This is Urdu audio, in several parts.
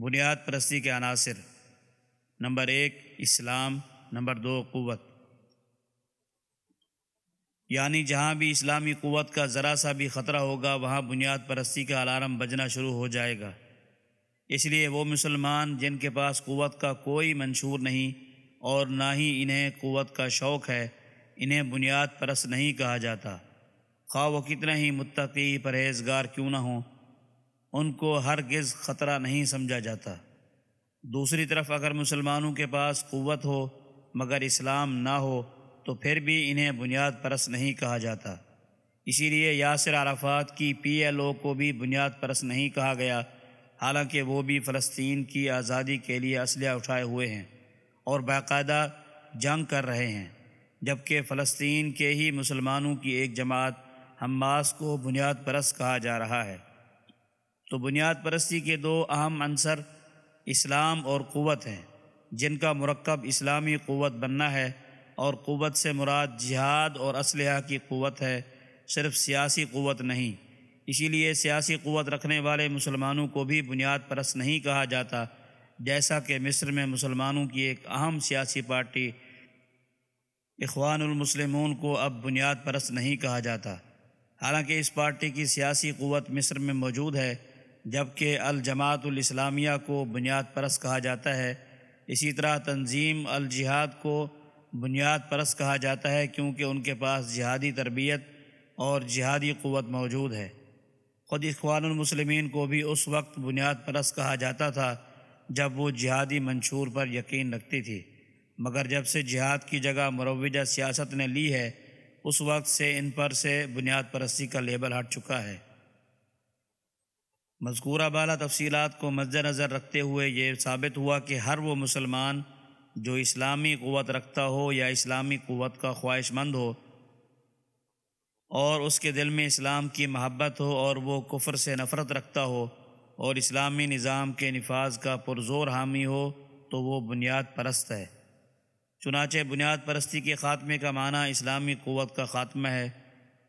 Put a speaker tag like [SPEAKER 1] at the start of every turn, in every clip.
[SPEAKER 1] بنیاد پرستی کے عناصر۔ نمبر ایک، اسلام۔ نمبر دو، قوت۔ یعنی جہاں بھی اسلامی قوت کا ذرا سا بھی خطرہ ہوگا، وہاں بنیاد پرستی کا الارم بجنا شروع ہو جائے گا۔ اس لیے وہ مسلمان جن کے پاس قوت کا کوئی منشور نہیں اور نہ ہی انہیں قوت کا شوق ہے، انہیں بنیاد پرست نہیں کہا جاتا۔ خواہ وہ کتنے ہی متقی، پرہیزگار کیوں نہ ہوں۔ ان کو ہرگز خطرہ نہیں سمجھا جاتا۔ دوسری طرف اگر مسلمانوں کے پاس قوت ہو، مگر اسلام نہ ہو، تو پھر بھی انہیں بنیاد پرست نہیں کہا جاتا۔ اسی لیے یاسر عرفات کی پی ایل او کو بھی بنیاد پرست نہیں کہا گیا۔ حالانکہ وہ بھی فلسطین کی آزادی کے لیے اسلحہ اٹھائے ہوئے ہیں اور باقاعدہ جنگ کر رہے ہیں۔ جبکہ فلسطین کے ہی مسلمانوں کی ایک جماعت حماس کو بنیاد پرست کہا جا رہا ہے۔ تو بنیاد پرستی کے دو اہم عنصر اسلام اور قوت ہیں، جن کا مرکب اسلامی قوت بننا ہے اور قوت سے مراد جہاد اور اسلحہ کی قوت ہے، صرف سیاسی قوت نہیں۔ اسی لیے سیاسی قوت رکھنے والے مسلمانوں کو بھی بنیاد پرست نہیں کہا جاتا، جیسا کہ مصر میں مسلمانوں کی ایک اہم سیاسی پارٹی اخوان المسلمون کو اب بنیاد پرست نہیں کہا جاتا۔ حالانکہ اس پارٹی کی سیاسی قوت مصر میں موجود ہے جبکہ الجماعت الاسلامیہ کو بنیاد پرست کہا جاتا ہے۔ اسی طرح تنظیم الجہاد کو بنیاد پرست کہا جاتا ہے کیونکہ ان کے پاس جہادی تربیت اور جہادی قوت موجود ہے۔ خود اخوان المسلمین کو بھی اس وقت بنیاد پرست کہا جاتا تھا جب وہ جہادی منشور پر یقین رکھتی تھی۔ مگر جب سے جہاد کی جگہ مروجہ سیاست نے لی ہے، اس وقت سے ان پر سے بنیاد پرستی کا لیبل ہٹ چکا ہے۔ مذکورہ بالا تفصیلات کو مد نظر رکھتے ہوئے یہ ثابت ہوا کہ ہر وہ مسلمان جو اسلامی قوت رکھتا ہو یا اسلامی قوت کا خواہش مند ہو اور اس کے دل میں اسلام کی محبت ہو اور وہ کفر سے نفرت رکھتا ہو اور اسلامی نظام کے نفاذ کا پرزور حامی ہو تو وہ بنیاد پرست ہے۔ چنانچہ بنیاد پرستی کے خاتمے کا معنی اسلامی قوت کا خاتمہ ہے۔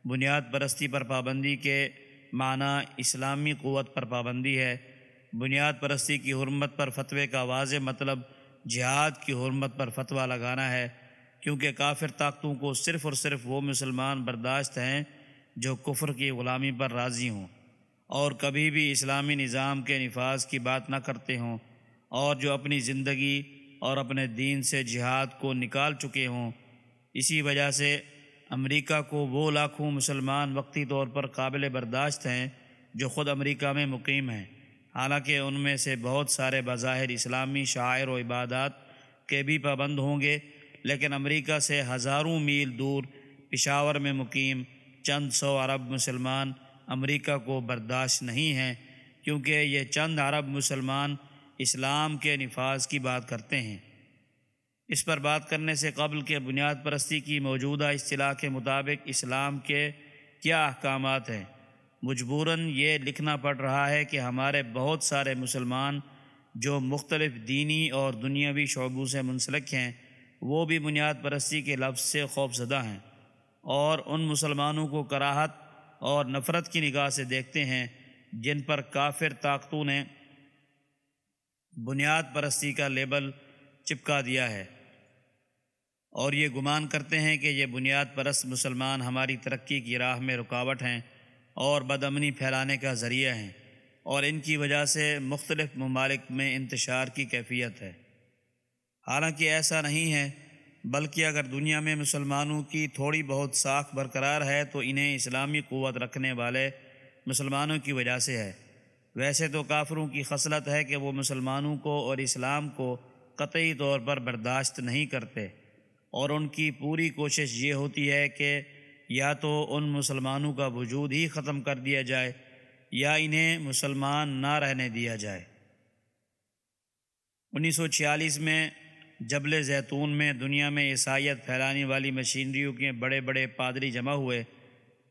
[SPEAKER 1] بنیاد پرستی پر پابندی کے معنی اسلامی قوت پر پابندی ہے۔ بنیاد پرستی کی حرمت پر فتوے کا واضح مطلب جہاد کی حرمت پر فتویٰ لگانا ہے، کیونکہ کافر طاقتوں کو صرف اور صرف وہ مسلمان برداشت ہیں جو کفر کی غلامی پر راضی ہوں۔ اور کبھی بھی اسلامی نظام کے نفاذ کی بات نہ کرتے ہوں۔ اور جو اپنی زندگی اور اپنے دین سے جہاد کو نکال چکے ہوں، اسی وجہ سے امریکہ کو وہ لاکھوں مسلمان وقتی طور پر قابل برداشت ہیں جو خود امریکہ میں مقیم ہیں۔ حالانکہ ان میں سے بہت سارے بظاہر اسلامی شاعر و عبادات کے بھی پابند ہوں گے، لیکن امریکہ سے ہزاروں میل دور پشاور میں مقیم چند سو عرب مسلمان امریکہ کو برداشت نہیں ہیں، کیونکہ یہ چند عرب مسلمان اسلام کے نفاذ کی بات کرتے ہیں۔ اس پر بات کرنے سے قبل کے بنیاد پرستی کی موجودہ اصطلاح کے مطابق اسلام کے کیا احکامات ہیں۔ مجبوراً یہ لکھنا پڑ رہا ہے کہ ہمارے بہت سارے مسلمان جو مختلف دینی اور دنیاوی شعبوں سے منسلک ہیں، وہ بھی بنیاد پرستی کے لفظ سے خوف زدہ ہیں۔ اور ان مسلمانوں کو کراہت اور نفرت کی نگاہ سے دیکھتے ہیں، جن پر کافر طاقتوں نے بنیاد پرستی کا لیبل چپکا دیا ہے۔ اور یہ گمان کرتے ہیں کہ یہ بنیاد پرست مسلمان ہماری ترقی کی راہ میں رکاوٹ ہیں اور بدامنی پھیلانے کا ذریعہ ہیں اور ان کی وجہ سے مختلف ممالک میں انتشار کی کیفیت ہے۔ حالانکہ ایسا نہیں ہے، بلکہ اگر دنیا میں مسلمانوں کی تھوڑی بہت ساکھ برقرار ہے تو انہیں اسلامی قوت رکھنے والے مسلمانوں کی وجہ سے ہے۔ ویسے تو کافروں کی خصلت ہے کہ وہ مسلمانوں کو اور اسلام کو قطعی طور پر برداشت نہیں کرتے۔ اور ان کی پوری کوشش یہ ہوتی ہے کہ یا تو ان مسلمانوں کا وجود ہی ختم کر دیا جائے یا انہیں مسلمان نہ رہنے دیا جائے۔ انیس سو چھیالیس میں جبل زیتون میں دنیا میں عیسائیت پھیلانے والی مشینریوں کے بڑے بڑے پادری جمع ہوئے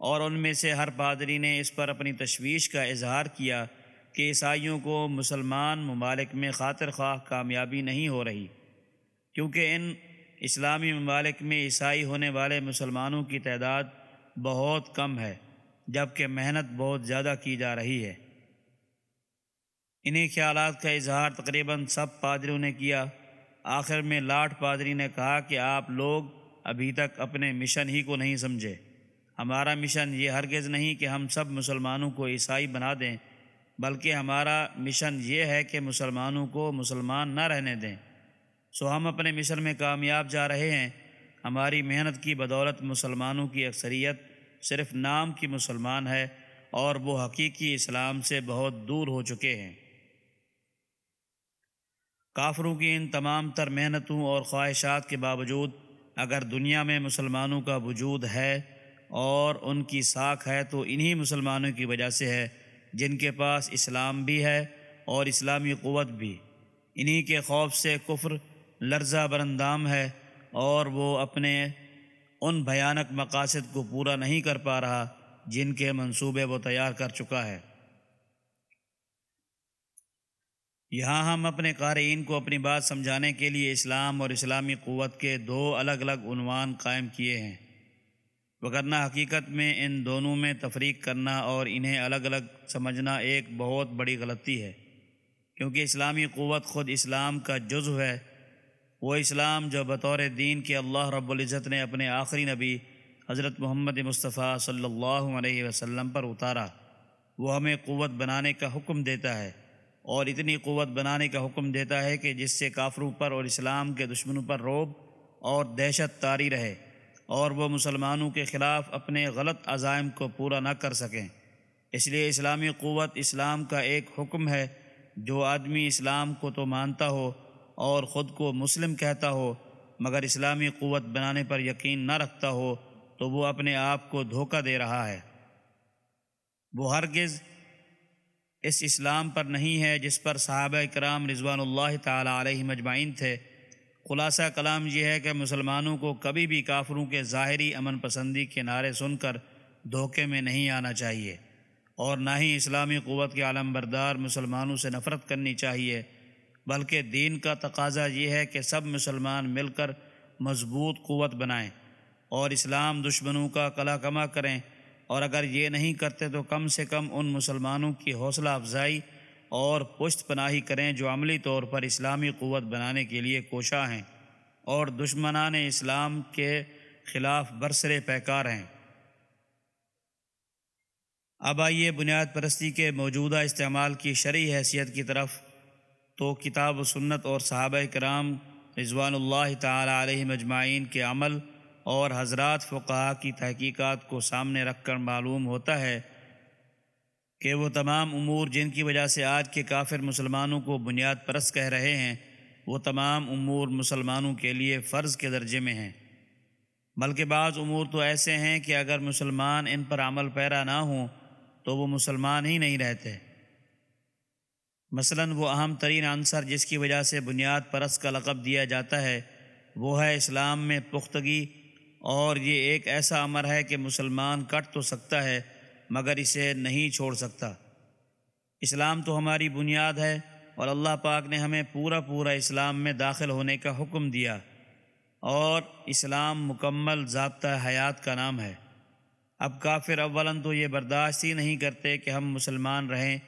[SPEAKER 1] اور ان میں سے ہر پادری نے اس پر اپنی تشویش کا اظہار کیا کہ عیسائیوں کو مسلمان ممالک میں خاطر خواہ کامیابی نہیں ہو رہی، کیونکہ ان اسلامی ممالک میں عیسائی ہونے والے مسلمانوں کی تعداد بہت کم ہے، جبکہ محنت بہت زیادہ کی جا رہی ہے۔ انہی خیالات کا اظہار تقریباً سب پادریوں نے کیا۔ آخر میں لاٹ پادری نے کہا کہ آپ لوگ ابھی تک اپنے مشن ہی کو نہیں سمجھے۔ ہمارا مشن یہ ہرگز نہیں کہ ہم سب مسلمانوں کو عیسائی بنا دیں، بلکہ ہمارا مشن یہ ہے کہ مسلمانوں کو مسلمان نہ رہنے دیں۔ سو ہم اپنے مشن میں کامیاب جا رہے ہیں۔ ہماری محنت کی بدولت مسلمانوں کی اکثریت صرف نام کی مسلمان ہے اور وہ حقیقی اسلام سے بہت دور ہو چکے ہیں۔ کافروں کی ان تمام تر محنتوں اور خواہشات کے باوجود اگر دنیا میں مسلمانوں کا وجود ہے اور ان کی ساکھ ہے تو انہی مسلمانوں کی وجہ سے ہے جن کے پاس اسلام بھی ہے اور اسلامی قوت بھی۔ انہی کے خوف سے کفر لرزہ برندام ہے اور وہ اپنے ان بھیانک مقاصد کو پورا نہیں کر پا رہا جن کے منصوبے وہ تیار کر چکا ہے۔ یہاں ہم اپنے قارئین کو اپنی بات سمجھانے کے لیے اسلام اور اسلامی قوت کے دو الگ الگ عنوان قائم کیے ہیں۔ وگرنہ حقیقت میں ان دونوں میں تفریق کرنا اور انہیں الگ الگ سمجھنا ایک بہت بڑی غلطی ہے، کیونکہ اسلامی قوت خود اسلام کا جزو ہے۔ وہ اسلام جو بطور دین کے اللہ رب العزت نے اپنے آخری نبی حضرت محمد مصطفیٰ صلی اللہ علیہ وسلم پر اتارا۔ وہ ہمیں قوت بنانے کا حکم دیتا ہے اور اتنی قوت بنانے کا حکم دیتا ہے کہ جس سے کافروں پر اور اسلام کے دشمنوں پر روب اور دہشت تاری رہے اور وہ مسلمانوں کے خلاف اپنے غلط عزائم کو پورا نہ کر سکیں۔ اس لیے اسلامی قوت اسلام کا ایک حکم ہے۔ جو آدمی اسلام کو تو مانتا ہو اور خود کو مسلم کہتا ہو، مگر اسلامی قوت بنانے پر یقین نہ رکھتا ہو، تو وہ اپنے آپ کو دھوکہ دے رہا ہے۔ وہ ہرگز اس اسلام پر نہیں ہے جس پر صحابہ کرام رضوان اللہ تعالیٰ علیہ مجمعین تھے۔ خلاصہ کلام یہ ہے کہ مسلمانوں کو کبھی بھی کافروں کے ظاہری امن پسندی کے نعرے سن کر دھوکے میں نہیں آنا چاہیے، اور نہ ہی اسلامی قوت کے عالم بردار مسلمانوں سے نفرت کرنی چاہیے۔ بلکہ دین کا تقاضا یہ ہے کہ سب مسلمان مل کر مضبوط قوت بنائیں اور اسلام دشمنوں کا کلا کما کریں۔ اور اگر یہ نہیں کرتے تو کم سے کم ان مسلمانوں کی حوصلہ افزائی اور پشت پناہی کریں جو عملی طور پر اسلامی قوت بنانے کے لیے کوشاں ہیں اور دشمنان اسلام کے خلاف برسرے پیکار ہیں۔ اب آئیے بنیاد پرستی کے موجودہ استعمال کی شرعی حیثیت کی طرف۔ تو کتاب و سنت اور صحابہ کرام رضوان اللہ تعالیٰ علیہ مجمعین کے عمل اور حضرات فقہ کی تحقیقات کو سامنے رکھ کر معلوم ہوتا ہے کہ وہ تمام امور جن کی وجہ سے آج کے کافر مسلمانوں کو بنیاد پرست کہہ رہے ہیں، وہ تمام امور مسلمانوں کے لیے فرض کے درجے میں ہیں۔ بلکہ بعض امور تو ایسے ہیں کہ اگر مسلمان ان پر عمل پیرا نہ ہوں تو وہ مسلمان ہی نہیں رہتے۔ مثلا وہ اہم ترین عنصر جس کی وجہ سے بنیاد پرست کا لقب دیا جاتا ہے، وہ ہے اسلام میں پختگی، اور یہ ایک ایسا امر ہے کہ مسلمان کٹ تو سکتا ہے، مگر اسے نہیں چھوڑ سکتا۔ اسلام تو ہماری بنیاد ہے، اور اللہ پاک نے ہمیں پورا پورا اسلام میں داخل ہونے کا حکم دیا۔ اور اسلام مکمل ضابطہ حیات کا نام ہے۔ اب کافر اولاً تو یہ برداشت ہی نہیں کرتے کہ ہم مسلمان رہیں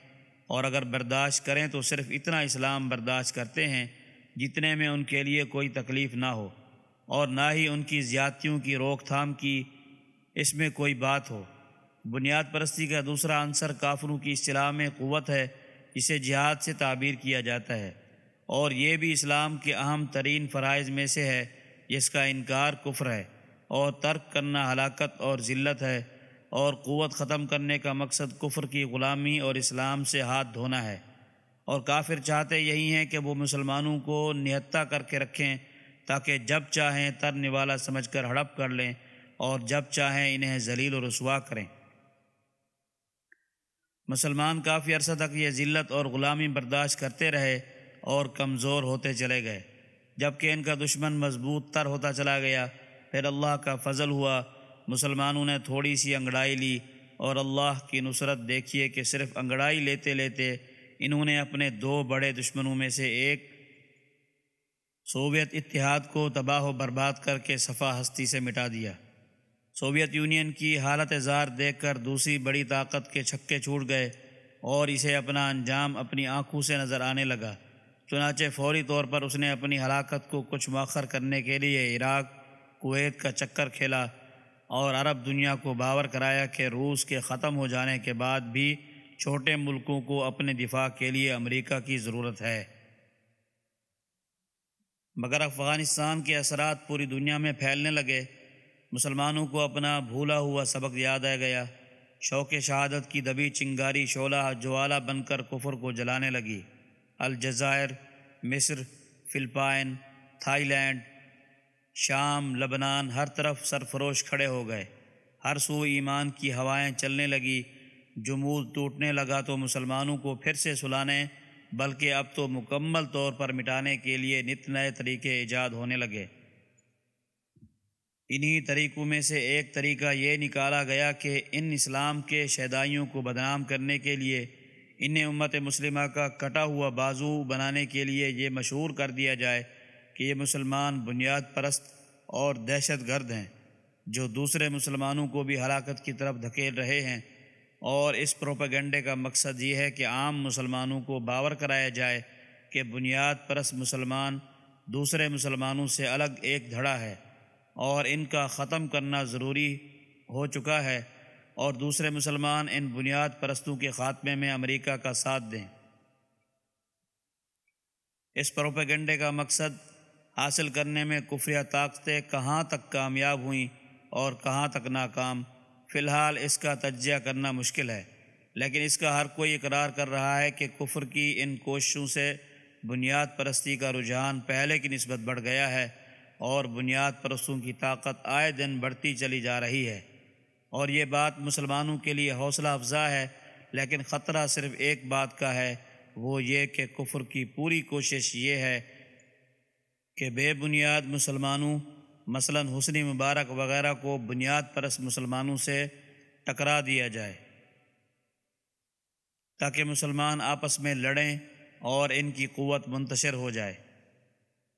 [SPEAKER 1] اور اگر برداشت کریں تو صرف اتنا اسلام برداشت کرتے ہیں جتنے میں ان کے لیے کوئی تکلیف نہ ہو اور نہ ہی ان کی زیادتیوں کی روک تھام کی اس میں کوئی بات ہو۔ بنیاد پرستی کا دوسرا عنصر کافروں کی اصطلاح میں قوت ہے جسے جہاد سے تعبیر کیا جاتا ہے۔ اور یہ بھی اسلام کے اہم ترین فرائض میں سے ہے، جس کا انکار کفر ہے اور ترک کرنا ہلاکت اور ذلت ہے۔ اور قوت ختم کرنے کا مقصد کفر کی غلامی اور اسلام سے ہاتھ دھونا ہے۔ اور کافر چاہتے یہی ہیں کہ وہ مسلمانوں کو نہتہ کر کے رکھیں تاکہ جب چاہیں تر نوالا سمجھ کر ہڑپ کر لیں اور جب چاہیں انہیں ذلیل و رسوا کریں۔ مسلمان کافی عرصہ تک یہ ذلت اور غلامی برداشت کرتے رہے اور کمزور ہوتے چلے گئے۔ جبکہ ان کا دشمن مضبوط تر ہوتا چلا گیا، پھر اللہ کا فضل ہوا مسلمانوں نے تھوڑی سی انگڑائی لی اور اللہ کی نصرت دیکھیے کہ صرف انگڑائی لیتے لیتے انہوں نے اپنے دو بڑے دشمنوں میں سے ایک سوویت اتحاد کو تباہ و برباد کر کے صفا ہستی سے مٹا دیا۔ سوویت یونین کی حالت زار دیکھ کر دوسری بڑی طاقت کے چھکے چھوٹ گئے اور اسے اپنا انجام اپنی آنکھوں سے نظر آنے لگا۔ چنانچہ فوری طور پر اس نے اپنی ہلاکت کو کچھ مؤخر کرنے کے لیے عراق، کویت کا چکر کھیلا۔ اور عرب دنیا کو باور کرایا کہ روس کے ختم ہو جانے کے بعد بھی چھوٹے ملکوں کو اپنے دفاع کے لیے امریکہ کی ضرورت ہے۔ مگر افغانستان کے اثرات پوری دنیا میں پھیلنے لگے۔ مسلمانوں کو اپنا بھولا ہوا سبق یاد آ گیا۔ شوق شہادت کی دبی چنگاری شعلہ جوالا بن کر کفر کو جلانے لگی۔ الجزائر، مصر، فلپائن، تھائی لینڈ شام، لبنان، ہر طرف سرفروش کھڑے ہو گئے۔ ہر سو ایمان کی ہوائیں چلنے لگی۔ جمود ٹوٹنے لگا تو مسلمانوں کو پھر سے سلانے، بلکہ اب تو مکمل طور پر مٹانے کے لیے نت نئے طریقے ایجاد ہونے لگے۔ انہی طریقوں میں سے ایک طریقہ یہ نکالا گیا کہ ان اسلام کے شہدائیوں کو بدنام کرنے کے لیے، انہیں امت مسلمہ کا کٹا ہوا بازو بنانے کے لیے یہ مشہور کر دیا جائے۔ کہ یہ مسلمان بنیاد پرست اور دہشت گرد ہیں، جو دوسرے مسلمانوں کو بھی ہلاکت کی طرف دھکیل رہے ہیں۔ اور اس پروپیگنڈے کا مقصد یہ ہے کہ عام مسلمانوں کو باور کرایا جائے کہ بنیاد پرست مسلمان دوسرے مسلمانوں سے الگ ایک دھڑا ہے اور ان کا ختم کرنا ضروری ہو چکا ہے اور دوسرے مسلمان ان بنیاد پرستوں کے خاتمے میں امریکہ کا ساتھ دیں۔ اس پروپیگنڈے کا مقصد حاصل کرنے میں کفریہ طاقتیں کہاں تک کامیاب ہوئیں اور کہاں تک ناکام؟ فی الحال اس کا تجزیہ کرنا مشکل ہے، لیکن اس کا ہر کوئی اقرار کر رہا ہے کہ کفر کی ان کوششوں سے بنیاد پرستی کا رجحان پہلے کی نسبت بڑھ گیا ہے اور بنیاد پرستوں کی طاقت آئے دن بڑھتی چلی جا رہی ہے۔ اور یہ بات مسلمانوں کے لیے حوصلہ افزا ہے، لیکن خطرہ صرف ایک بات کا ہے، وہ یہ کہ کفر کی پوری کوشش یہ ہے کہ بے بنیاد مسلمانوں، مثلا حسنی مبارک وغیرہ کو بنیاد پرست مسلمانوں سے ٹکرا دیا جائے۔ تاکہ مسلمان آپس میں لڑیں اور ان کی قوت منتشر ہو جائے۔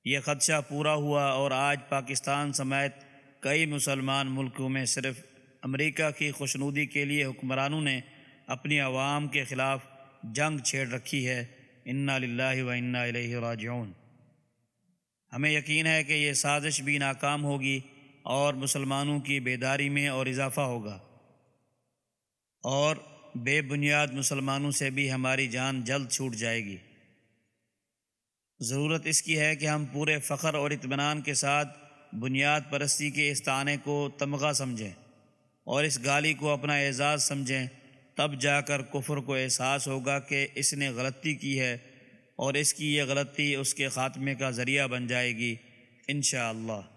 [SPEAKER 1] یہ خدشہ پورا ہوا اور آج پاکستان سمیت کئی مسلمان ملکوں میں صرف امریکہ کی خوشنودی کے لیے حکمرانوں نے اپنی عوام کے خلاف جنگ چھیڑ رکھی ہے۔ انا للہ و انا الیہ راجعون۔ ہمیں یقین ہے کہ یہ سازش بھی ناکام ہوگی اور مسلمانوں کی بیداری میں اور اضافہ ہوگا۔ اور بے بنیاد مسلمانوں سے بھی ہماری جان جلد چھوٹ جائے گی۔ ضرورت اس کی ہے کہ ہم پورے فخر اور اطمینان کے ساتھ بنیاد پرستی کے اس تانے کو تمغہ سمجھیں اور اس گالی کو اپنا اعزاز سمجھیں، تب جا کر کفر کو احساس ہوگا کہ اس نے غلطی کی ہے اور اس کی یہ غلطی اس کے خاتمے کا ذریعہ بن جائے گی انشاءاللہ۔ اللہ